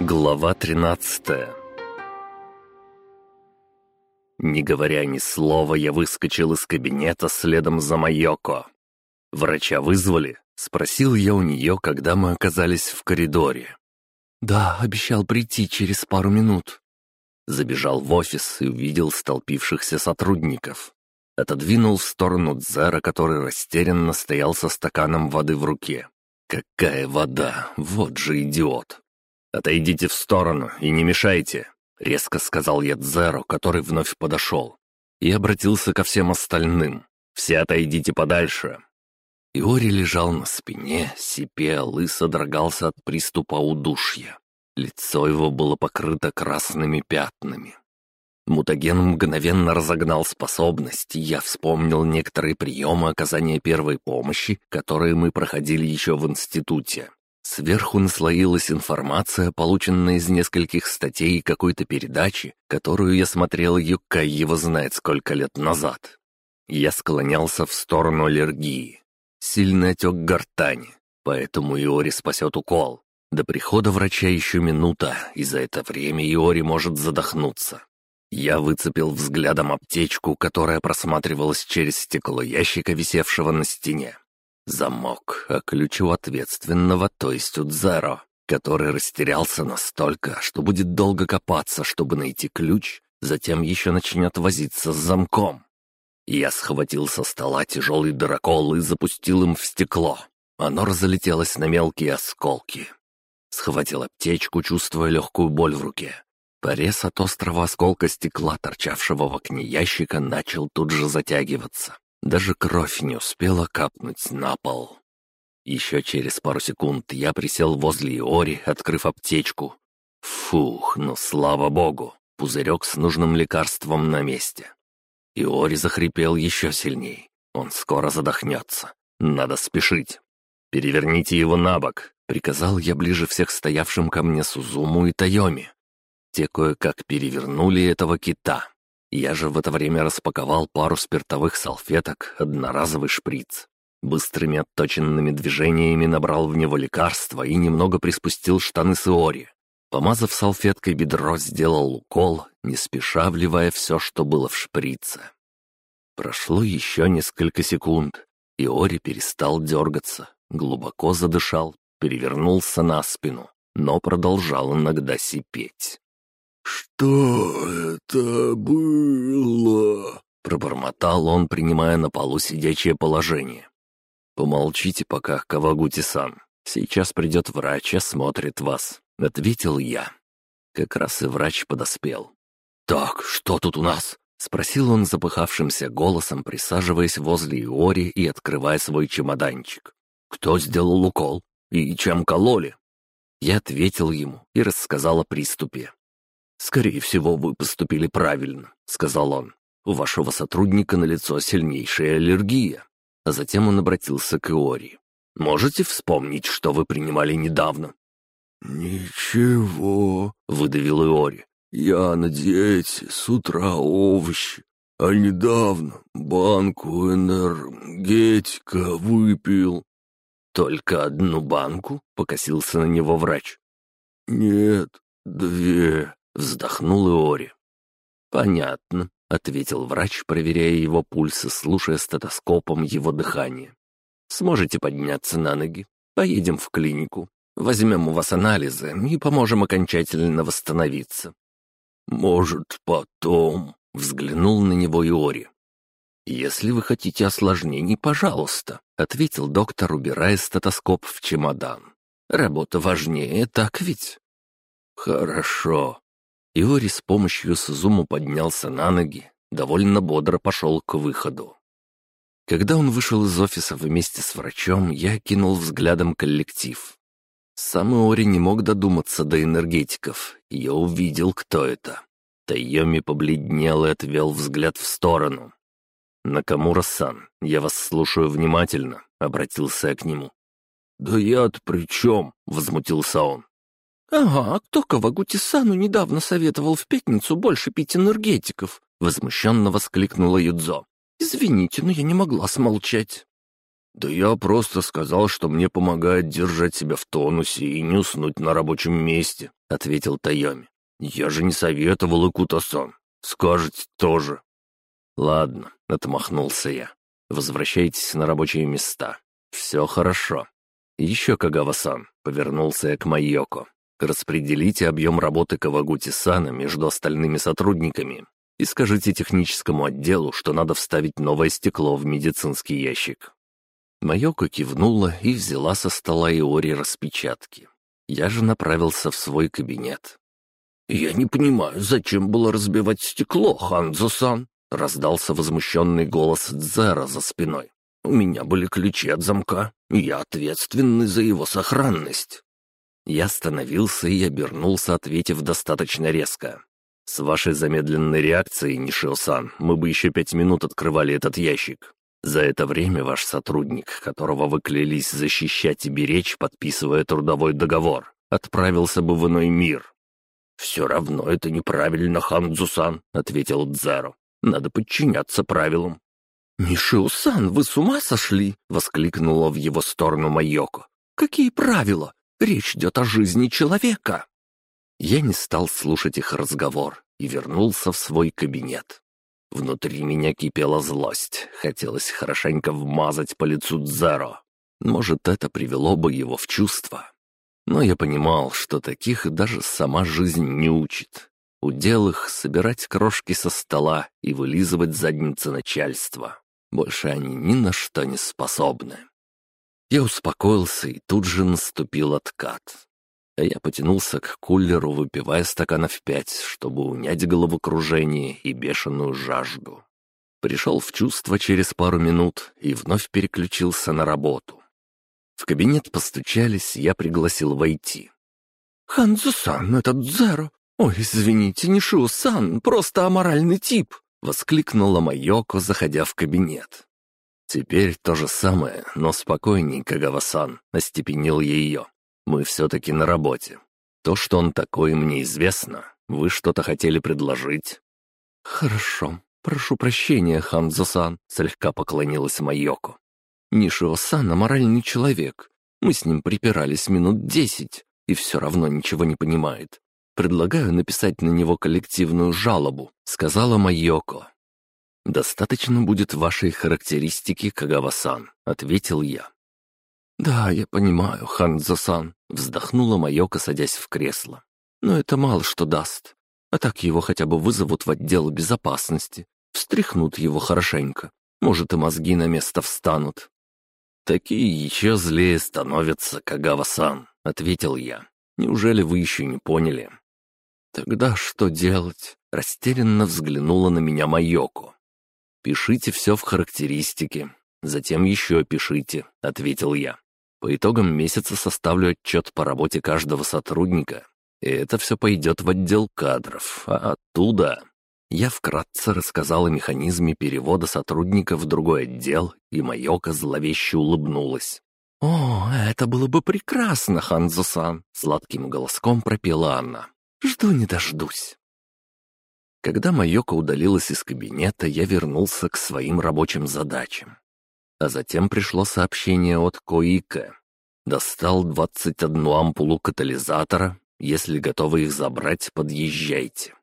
Глава 13 Не говоря ни слова, я выскочил из кабинета следом за Майоко. «Врача вызвали?» — спросил я у нее, когда мы оказались в коридоре. «Да, обещал прийти через пару минут». Забежал в офис и увидел столпившихся сотрудников. Отодвинул в сторону Дзера, который растерянно стоял со стаканом воды в руке. «Какая вода! Вот же идиот!» «Отойдите в сторону и не мешайте!» — резко сказал я Дзеру, который вновь подошел. И обратился ко всем остальным. «Все отойдите подальше!» Иори лежал на спине, сипел и содрогался от приступа удушья. Лицо его было покрыто красными пятнами. Мутаген мгновенно разогнал способность, и я вспомнил некоторые приемы оказания первой помощи, которые мы проходили еще в институте. Сверху наслоилась информация, полученная из нескольких статей какой-то передачи, которую я смотрел Юкай его знает сколько лет назад. Я склонялся в сторону аллергии. Сильный отек гортани, поэтому Иори спасет укол. До прихода врача еще минута, и за это время Иори может задохнуться. Я выцепил взглядом аптечку, которая просматривалась через стекло ящика, висевшего на стене. Замок, а ключ у ответственного, то есть у Дзеро, который растерялся настолько, что будет долго копаться, чтобы найти ключ, затем еще начнет возиться с замком. Я схватил со стола тяжелый дракол и запустил им в стекло. Оно разлетелось на мелкие осколки. Схватил аптечку, чувствуя легкую боль в руке. Порез от острого осколка стекла, торчавшего в окне ящика, начал тут же затягиваться. Даже кровь не успела капнуть на пол. Еще через пару секунд я присел возле Иори, открыв аптечку. Фух, ну слава богу, пузырек с нужным лекарством на месте. Иори захрипел еще сильней. Он скоро задохнется. Надо спешить. «Переверните его на бок», — приказал я ближе всех стоявшим ко мне Сузуму и Тайоми. Те кое-как перевернули этого кита. Я же в это время распаковал пару спиртовых салфеток, одноразовый шприц. Быстрыми отточенными движениями набрал в него лекарство и немного приспустил штаны Сиори. Помазав салфеткой бедро, сделал укол, не спеша вливая все, что было в шприце. Прошло еще несколько секунд. Иори перестал дергаться, глубоко задышал, перевернулся на спину, но продолжал иногда сипеть. «Что это было?» — пробормотал он, принимая на полу сидячее положение. «Помолчите пока, Кавагути-сан. Сейчас придет врач, осмотрит вас», — ответил я. Как раз и врач подоспел. «Так, что тут у нас?» — спросил он запыхавшимся голосом, присаживаясь возле Иори и открывая свой чемоданчик. «Кто сделал укол? И чем кололи?» Я ответил ему и рассказал о приступе. «Скорее всего, вы поступили правильно», — сказал он. «У вашего сотрудника на лицо сильнейшая аллергия». А затем он обратился к Иори. «Можете вспомнить, что вы принимали недавно?» «Ничего», — выдавил Иори. «Я на диете, с утра овощи, а недавно банку энергетика выпил». «Только одну банку?» — покосился на него врач. «Нет, две», Вздохнул Иори. «Понятно», — ответил врач, проверяя его пульс и слушая стетоскопом его дыхание. «Сможете подняться на ноги? Поедем в клинику. Возьмем у вас анализы и поможем окончательно восстановиться». «Может, потом», — взглянул на него Иори. «Если вы хотите осложнений, пожалуйста», — ответил доктор, убирая стетоскоп в чемодан. «Работа важнее, так ведь?» «Хорошо», Иори с помощью Сузуму поднялся на ноги, довольно бодро пошел к выходу. Когда он вышел из офиса вместе с врачом, я кинул взглядом коллектив. Сам Иори не мог додуматься до энергетиков, я увидел, кто это. Тайоми побледнел и отвел взгляд в сторону. «Накамура-сан, я вас слушаю внимательно», — обратился я к нему. «Да я-то при чем?» — возмутился он. «Ага, кто Кавагути-сану недавно советовал в пятницу больше пить энергетиков?» — возмущенно воскликнула Юдзо. «Извините, но я не могла смолчать». «Да я просто сказал, что мне помогает держать себя в тонусе и не уснуть на рабочем месте», — ответил Тайоми. «Я же не советовал Икута-сан. Скажете тоже». «Ладно», — отмахнулся я. «Возвращайтесь на рабочие места. Все хорошо». «Еще, Кагава-сан», — повернулся я к Майоко. «Распределите объем работы Кавагути-сана между остальными сотрудниками и скажите техническому отделу, что надо вставить новое стекло в медицинский ящик». Майоко кивнула и взяла со стола Иори распечатки. Я же направился в свой кабинет. «Я не понимаю, зачем было разбивать стекло, Ханзо-сан?» — раздался возмущенный голос Дзера за спиной. «У меня были ключи от замка, и я ответственный за его сохранность». Я остановился и обернулся, ответив достаточно резко. «С вашей замедленной реакцией, Нишио-сан, мы бы еще пять минут открывали этот ящик. За это время ваш сотрудник, которого вы клялись защищать и беречь, подписывая трудовой договор, отправился бы в иной мир». «Все равно это неправильно, Ханзусан», — ответил Дзаро. «Надо подчиняться правилам». «Нишио-сан, вы с ума сошли?» — воскликнула в его сторону Майоко. «Какие правила? Речь идет о жизни человека». Я не стал слушать их разговор и вернулся в свой кабинет. Внутри меня кипела злость, хотелось хорошенько вмазать по лицу Дзеро. Может, это привело бы его в чувство. Но я понимал, что таких даже сама жизнь не учит. Удел их — собирать крошки со стола и вылизывать задницы начальства. Больше они ни на что не способны. Я успокоился, и тут же наступил откат. А я потянулся к кулеру, выпивая стаканов пять, чтобы унять головокружение и бешеную жажду. Пришел в чувство через пару минут и вновь переключился на работу. В кабинет постучались, я пригласил войти. «Ханзу-сан, этот Дзеро! Ой, извините, не Шу-сан, просто аморальный тип!» — воскликнула Майоко, заходя в кабинет. «Теперь то же самое, но спокойней, Кагава-сан», — остепенил ее. «Мы все-таки на работе. То, что он такой, мне известно. Вы что-то хотели предложить?» «Хорошо. Прошу прощения, Ханзо-сан», — слегка поклонилась Майоко. «Нишио-сан — аморальный человек. Мы с ним припирались минут десять, и все равно ничего не понимает. Предлагаю написать на него коллективную жалобу», — сказала Майоко. «Достаточно будет вашей характеристики, Кагава-сан», — ответил я. «Да, я понимаю, Ханзо-сан», — вздохнула Майока, садясь в кресло. «Но это мало что даст. А так его хотя бы вызовут в отдел безопасности, встряхнут его хорошенько. Может, и мозги на место встанут». «Такие еще злее становятся, Кагава-сан», — ответил я. «Неужели вы еще не поняли?» «Тогда что делать?» — растерянно взглянула на меня Майоко. «Пишите все в характеристике, затем еще пишите», — ответил я. «По итогам месяца составлю отчет по работе каждого сотрудника, и это все пойдет в отдел кадров, а оттуда...» Я вкратце рассказал о механизме перевода сотрудника в другой отдел, и Майока зловеще улыбнулась. «О, это было бы прекрасно, Ханзусан!» — сладким голоском пропела Анна. «Жду не дождусь». Когда Майока удалилась из кабинета, я вернулся к своим рабочим задачам. А затем пришло сообщение от Коика. Достал 21 ампулу катализатора. Если готовы их забрать, подъезжайте.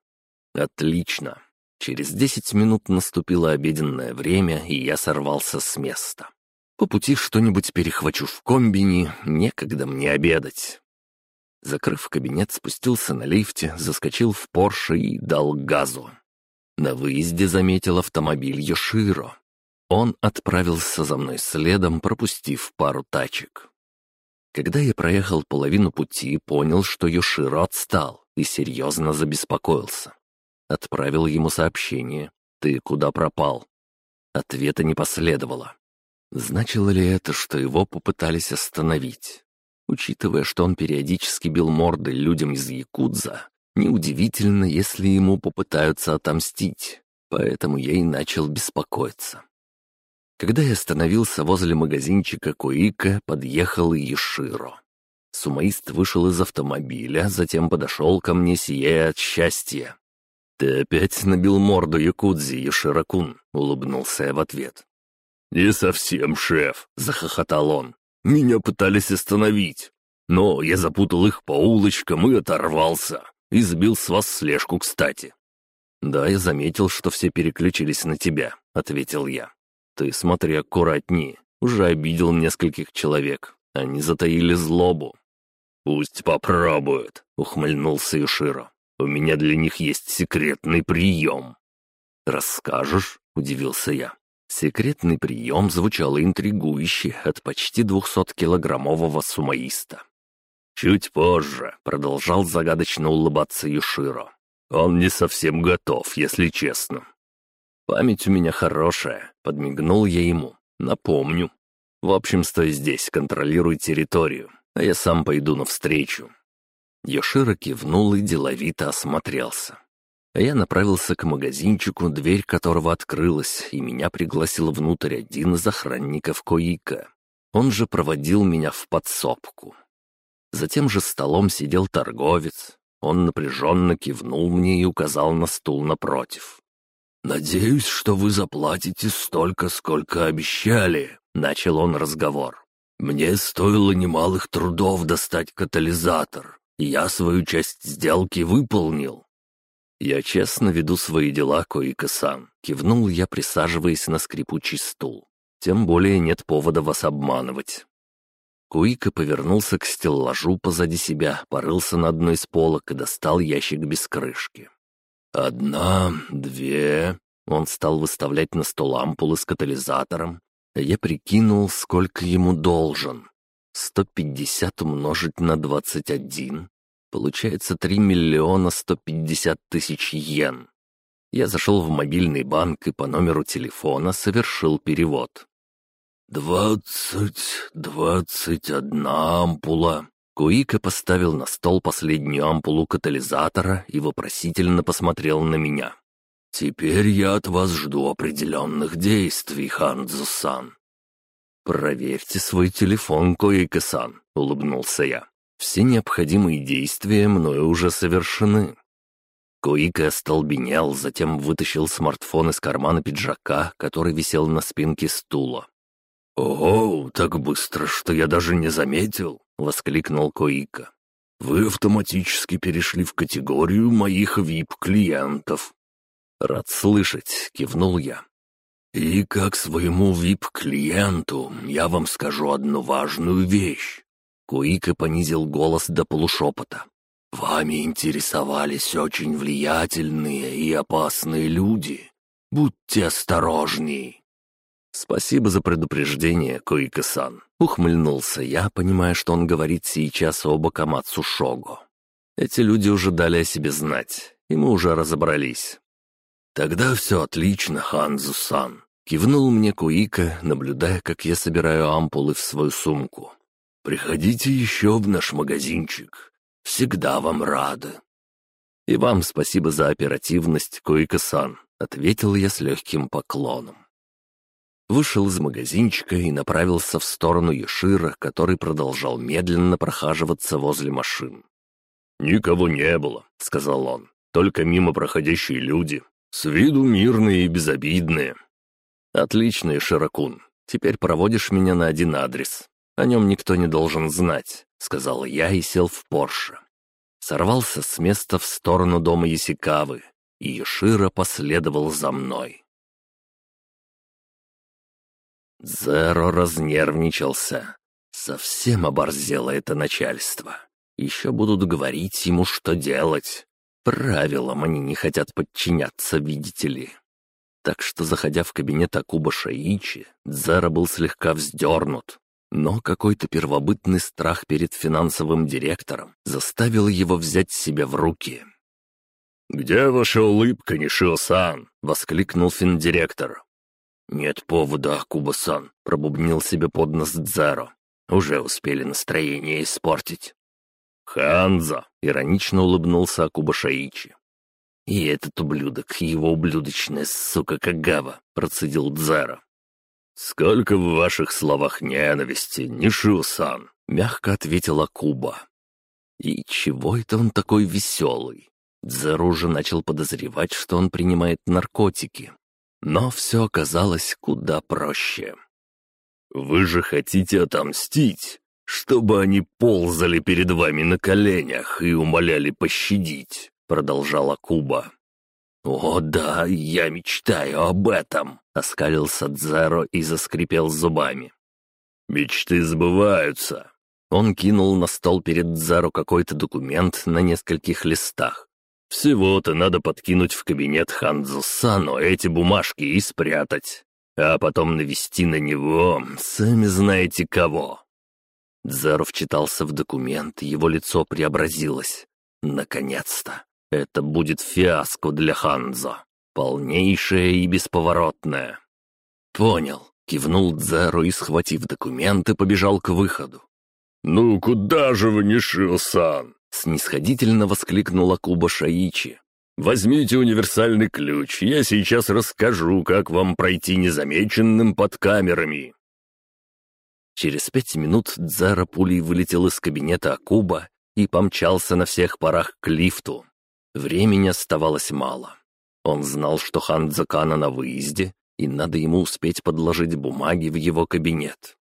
Отлично. Через 10 минут наступило обеденное время, и я сорвался с места. По пути что-нибудь перехвачу в комбине, некогда мне обедать. Закрыв кабинет, спустился на лифте, заскочил в Порше и дал газу. На выезде заметил автомобиль Йоширо. Он отправился за мной следом, пропустив пару тачек. Когда я проехал половину пути, понял, что Йоширо отстал и серьезно забеспокоился. Отправил ему сообщение «Ты куда пропал?» Ответа не последовало. Значило ли это, что его попытались остановить? Учитывая, что он периодически бил морды людям из Якудза, неудивительно, если ему попытаются отомстить, поэтому я и начал беспокоиться. Когда я остановился возле магазинчика Куика, подъехал Еширо. Сумаист вышел из автомобиля, затем подошел ко мне, сияя от счастья. «Ты опять набил морду Якудзи, Еширакун», — улыбнулся я в ответ. «Не совсем, шеф», — захохотал он. «Меня пытались остановить, но я запутал их по улочкам и оторвался. И сбил с вас слежку, кстати». «Да, я заметил, что все переключились на тебя», — ответил я. «Ты смотри аккуратнее. Уже обидел нескольких человек. Они затаили злобу». «Пусть попробуют», — ухмыльнулся Юширо. «У меня для них есть секретный прием». «Расскажешь?» — удивился я. Секретный прием звучал интригующе от почти двухсоткилограммового сумаиста. «Чуть позже», — продолжал загадочно улыбаться Юширо. «Он не совсем готов, если честно». «Память у меня хорошая», — подмигнул я ему. «Напомню. В общем, стой здесь, контролируй территорию, а я сам пойду навстречу». Йоширо кивнул и деловито осмотрелся. Я направился к магазинчику, дверь которого открылась, и меня пригласил внутрь один из охранников Коика. Он же проводил меня в подсобку. За тем же столом сидел торговец. Он напряженно кивнул мне и указал на стул напротив. «Надеюсь, что вы заплатите столько, сколько обещали», — начал он разговор. «Мне стоило немалых трудов достать катализатор, я свою часть сделки выполнил». «Я честно веду свои дела, Коика-сан», — кивнул я, присаживаясь на скрипучий стул. «Тем более нет повода вас обманывать. Куика повернулся к стеллажу позади себя, порылся на одной из полок и достал ящик без крышки. «Одна, две...» Он стал выставлять на стол ампулы с катализатором. Я прикинул, сколько ему должен. 150 умножить на 21. Получается 3 миллиона 150 тысяч йен. Я зашел в мобильный банк и по номеру телефона совершил перевод. «Двадцать... двадцать одна ампула». Куика поставил на стол последнюю ампулу катализатора и вопросительно посмотрел на меня. «Теперь я от вас жду определенных действий, Ханзу-сан». «Проверьте свой телефон, Коика-сан», — улыбнулся я. «Все необходимые действия мною уже совершены». Коика остолбенел, затем вытащил смартфон из кармана пиджака, который висел на спинке стула. «Ого, так быстро, что я даже не заметил!» — воскликнул Коика. «Вы автоматически перешли в категорию моих вип-клиентов». «Рад слышать», — кивнул я. «И как своему вип-клиенту я вам скажу одну важную вещь». Куика понизил голос до полушепота. «Вами интересовались очень влиятельные и опасные люди. Будьте осторожней». «Спасибо за предупреждение, Коика-сан», — ухмыльнулся я, понимая, что он говорит сейчас об Акамацу Шого. «Эти люди уже дали о себе знать, и мы уже разобрались». «Тогда все отлично, Ханзу-сан», — кивнул мне Куика, наблюдая, как я собираю ампулы в свою сумку. «Приходите еще в наш магазинчик. Всегда вам рады». «И вам спасибо за оперативность, Коика-сан», — ответил я с легким поклоном вышел из магазинчика и направился в сторону Ешира, который продолжал медленно прохаживаться возле машин. «Никого не было», — сказал он, — «только мимо проходящие люди, с виду мирные и безобидные». «Отлично, Широкун. Теперь проводишь меня на один адрес. О нем никто не должен знать», — сказал я и сел в Порше. Сорвался с места в сторону дома Ясикавы, и Ешира последовал за мной. Зеро разнервничался. Совсем оборзело это начальство. Еще будут говорить ему, что делать. Правилам они не хотят подчиняться, видите ли. Так что, заходя в кабинет Акуба Шаичи, Дзеро был слегка вздернут. Но какой-то первобытный страх перед финансовым директором заставил его взять себя в руки. «Где ваша улыбка, Нишио-сан?» — воскликнул финдиректор. «Нет повода, Куба-сан», — пробубнил себе под нос Дзаро. «Уже успели настроение испортить». «Ханза!» — иронично улыбнулся Акуба Шаичи. «И этот ублюдок, его ублюдочная сука Кагава», — процедил Дзаро. «Сколько в ваших словах ненависти, Нишио-сан!» — мягко ответила Куба. «И чего это он такой веселый?» Дзаро уже начал подозревать, что он принимает наркотики. Но все оказалось куда проще. «Вы же хотите отомстить, чтобы они ползали перед вами на коленях и умоляли пощадить», — продолжала Куба. «О да, я мечтаю об этом!» — оскалился Дзеро и заскрипел зубами. «Мечты сбываются!» Он кинул на стол перед Дзеро какой-то документ на нескольких листах. «Всего-то надо подкинуть в кабинет Ханзу Сану эти бумажки и спрятать, а потом навести на него, сами знаете кого». Дзеро вчитался в документ, его лицо преобразилось. «Наконец-то! Это будет фиаско для Ханзо. Полнейшее и бесповоротное. «Понял», — кивнул Дзеро и, схватив документы, побежал к выходу. «Ну куда же вы, Нишио-сан?» — снисходительно воскликнула Куба Шаичи. «Возьмите универсальный ключ, я сейчас расскажу, как вам пройти незамеченным под камерами». Через пять минут Дзеро пулей вылетел из кабинета Акуба и помчался на всех парах к лифту. Времени оставалось мало. Он знал, что хан Дзакана на выезде, и надо ему успеть подложить бумаги в его кабинет.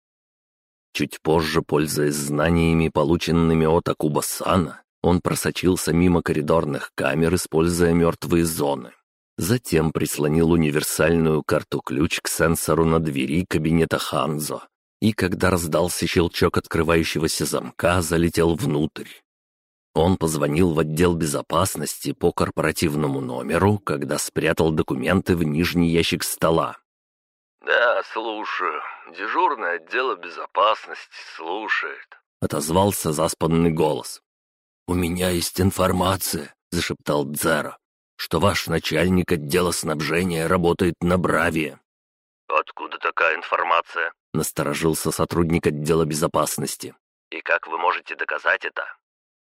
Чуть позже, пользуясь знаниями, полученными от Акуба-сана, он просочился мимо коридорных камер, используя мертвые зоны. Затем прислонил универсальную карту-ключ к сенсору на двери кабинета Ханзо, и когда раздался щелчок открывающегося замка, залетел внутрь. Он позвонил в отдел безопасности по корпоративному номеру, когда спрятал документы в нижний ящик стола. «Да, слушаю. Дежурное отдел безопасности слушает», — отозвался заспанный голос. «У меня есть информация», — зашептал Дзеро, «что ваш начальник отдела снабжения работает на Браве». «Откуда такая информация?» — насторожился сотрудник отдела безопасности. «И как вы можете доказать это?»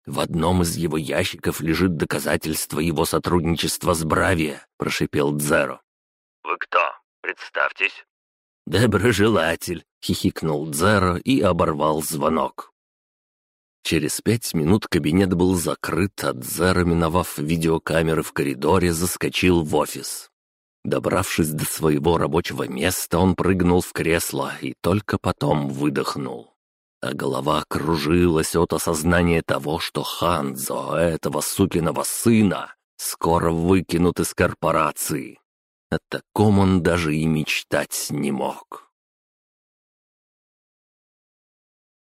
«В одном из его ящиков лежит доказательство его сотрудничества с Бравия», — прошипел Дзеро. «Вы кто? Представьтесь». «Доброжелатель», — хихикнул Дзеро и оборвал звонок. Через пять минут кабинет был закрыт, а Дзеро, миновав видеокамеры в коридоре, заскочил в офис. Добравшись до своего рабочего места, он прыгнул в кресло и только потом выдохнул а голова кружилась от осознания того, что Ханзо, этого сукиного сына, скоро выкинут из корпорации. О таком он даже и мечтать не мог.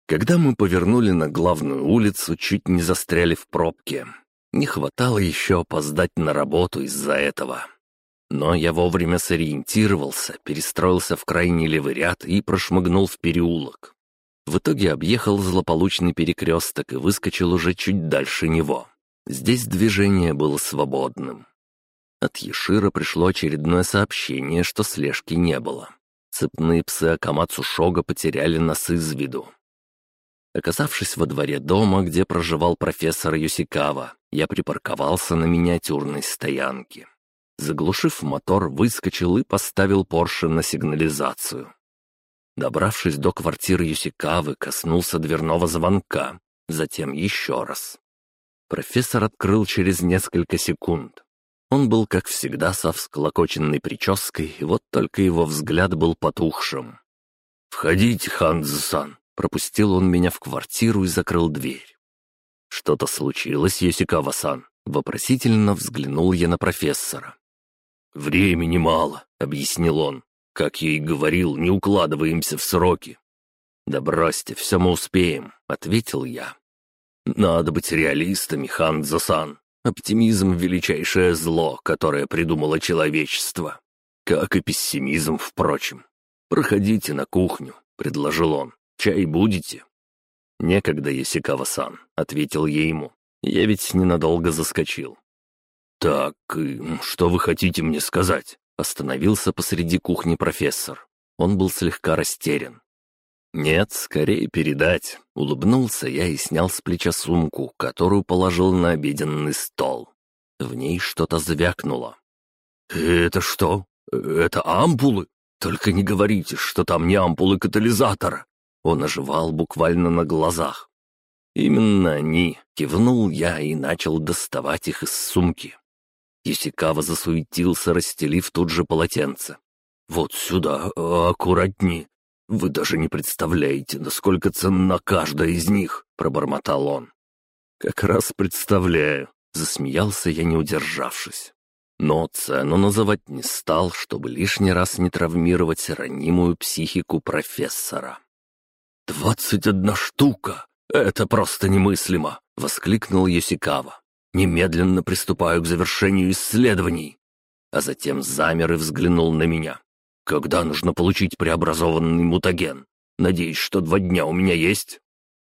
Когда мы повернули на главную улицу, чуть не застряли в пробке. Не хватало еще опоздать на работу из-за этого. Но я вовремя сориентировался, перестроился в крайний левый ряд и прошмыгнул в переулок. В итоге объехал злополучный перекресток и выскочил уже чуть дальше него. Здесь движение было свободным. От Ешира пришло очередное сообщение, что слежки не было. Цепные псы Акамацу Шога потеряли нас из виду. Оказавшись во дворе дома, где проживал профессор Юсикава, я припарковался на миниатюрной стоянке. Заглушив мотор, выскочил и поставил Порше на сигнализацию. Добравшись до квартиры Юсикавы, коснулся дверного звонка, затем еще раз. Профессор открыл через несколько секунд. Он был, как всегда, со всклокоченной прической, и вот только его взгляд был потухшим. «Входите, Ханзо-сан!» Пропустил он меня в квартиру и закрыл дверь. «Что-то случилось, Йосикава-сан?» Вопросительно взглянул я на профессора. «Времени мало», — объяснил он. Как я и говорил, не укладываемся в сроки. «Да бросьте, все мы успеем», — ответил я. «Надо быть реалистами, Ханзо-сан. Оптимизм — величайшее зло, которое придумало человечество. Как и пессимизм, впрочем. Проходите на кухню», — предложил он. «Чай будете?» «Некогда, Ясикава-сан», — ответил я ему. «Я ведь ненадолго заскочил». «Так, что вы хотите мне сказать?» Остановился посреди кухни профессор. Он был слегка растерян. «Нет, скорее передать». Улыбнулся я и снял с плеча сумку, которую положил на обеденный стол. В ней что-то звякнуло. «Это что? Это ампулы? Только не говорите, что там не ампулы катализатора!» Он оживал буквально на глазах. «Именно они!» — кивнул я и начал доставать их из сумки. Исикава засуетился, расстелив тут же полотенце. «Вот сюда, аккуратней. Вы даже не представляете, насколько ценна каждая из них», — пробормотал он. «Как раз представляю», — засмеялся я, не удержавшись. Но цену называть не стал, чтобы лишний раз не травмировать ранимую психику профессора. «Двадцать одна штука! Это просто немыслимо!» — воскликнул Йосикава. «Немедленно приступаю к завершению исследований!» А затем замер и взглянул на меня. «Когда нужно получить преобразованный мутаген? Надеюсь, что два дня у меня есть?»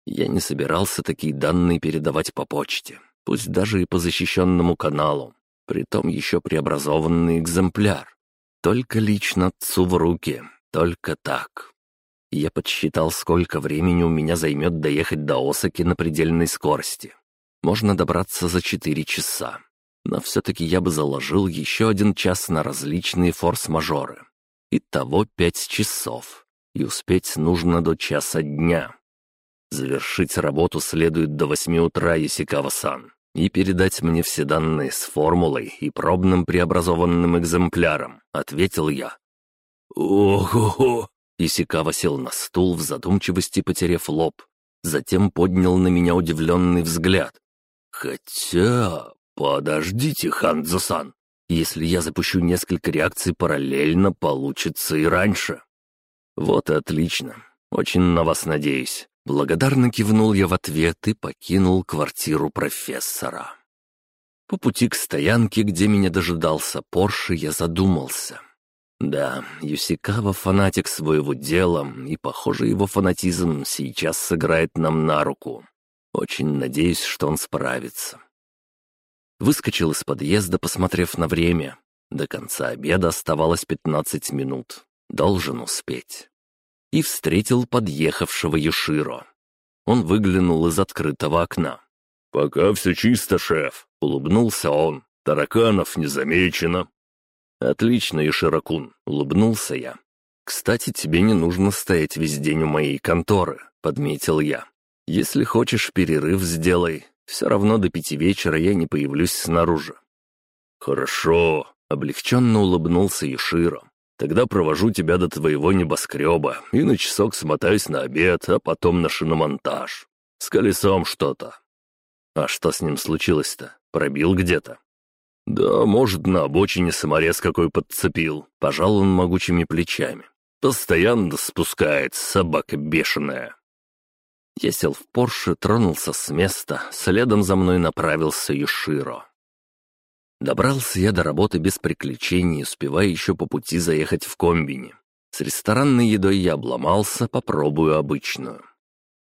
Я не собирался такие данные передавать по почте, пусть даже и по защищенному каналу, притом еще преобразованный экземпляр. Только лично отцу в руки, только так. Я подсчитал, сколько времени у меня займет доехать до Осаки на предельной скорости. Можно добраться за четыре часа. Но все-таки я бы заложил еще один час на различные форс-мажоры. Итого пять часов. И успеть нужно до часа дня. Завершить работу следует до восьми утра, Исикава-сан, и передать мне все данные с формулой и пробным преобразованным экземпляром», — ответил я. «Ого!» Исикава сел на стул в задумчивости, потеряв лоб. Затем поднял на меня удивленный взгляд. «Хотя... Подождите, Ханзо-сан. Если я запущу несколько реакций параллельно, получится и раньше». «Вот и отлично. Очень на вас надеюсь». Благодарно кивнул я в ответ и покинул квартиру профессора. По пути к стоянке, где меня дожидался Порше, я задумался — да, Юсикава фанатик своего дела, и, похоже, его фанатизм сейчас сыграет нам на руку. Очень надеюсь, что он справится. Выскочил из подъезда, посмотрев на время. До конца обеда оставалось пятнадцать минут. Должен успеть. И встретил подъехавшего Юширо. Он выглянул из открытого окна. «Пока все чисто, шеф», — улыбнулся он. «Тараканов не замечено, «Отлично, Иширакун», — улыбнулся я. «Кстати, тебе не нужно стоять весь день у моей конторы», — подметил я. «Если хочешь, перерыв сделай. Все равно до пяти вечера я не появлюсь снаружи». «Хорошо», — облегченно улыбнулся Иширо. «Тогда провожу тебя до твоего небоскреба и на часок смотаюсь на обед, а потом на шиномонтаж. С колесом что-то». «А что с ним случилось-то? Пробил где-то?» «Да, может, на обочине саморез какой подцепил», — пожал он могучими плечами. «Постоянно спускает, собака бешеная». Я сел в Порше, тронулся с места, следом за мной направился Юширо. Добрался я до работы без приключений, успевая еще по пути заехать в комбине. С ресторанной едой я обломался, попробую обычную.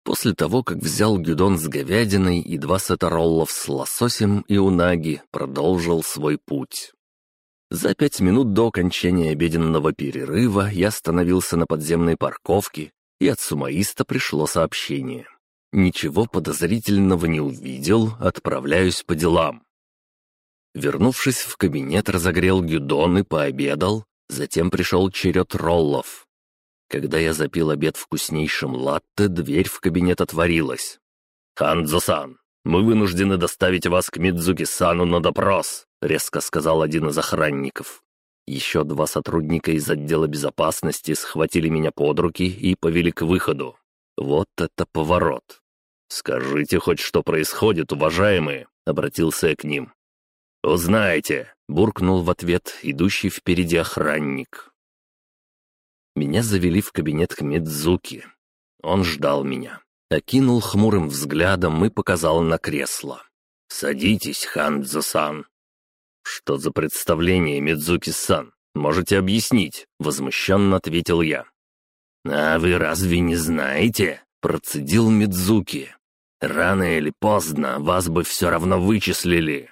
После того, как взял гюдон с говядиной и два сета роллов с лососем и унаги, продолжил свой путь. За пять минут до окончания обеденного перерыва я остановился на подземной парковке, и от сумаиста пришло сообщение. Ничего подозрительного не увидел, отправляюсь по делам. Вернувшись в кабинет, разогрел гюдон и пообедал, затем пришел черед роллов. Когда я запил обед вкуснейшим латте, дверь в кабинет отворилась. «Ханзо-сан, мы вынуждены доставить вас к Мидзуки-сану на допрос», — резко сказал один из охранников. Еще два сотрудника из отдела безопасности схватили меня под руки и повели к выходу. Вот это поворот. «Скажите хоть, что происходит, уважаемые», — обратился я к ним. «Узнаете», — буркнул в ответ идущий впереди охранник. Меня завели в кабинет к Мидзуки. Он ждал меня. Окинул хмурым взглядом и показал на кресло. «Садитесь, Хандзо-сан». «Что за представление, Мидзуки-сан? Можете объяснить?» — возмущенно ответил я. «А вы разве не знаете?» — процедил Мидзуки. «Рано или поздно вас бы все равно вычислили».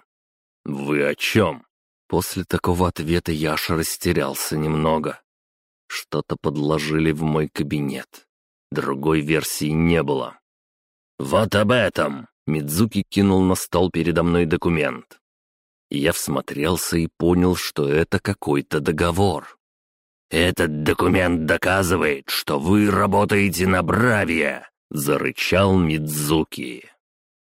«Вы о чем?» После такого ответа я растерялся немного. Что-то подложили в мой кабинет. Другой версии не было. «Вот об этом!» — Мидзуки кинул на стол передо мной документ. Я всмотрелся и понял, что это какой-то договор. «Этот документ доказывает, что вы работаете на Бравия!» — зарычал Мидзуки.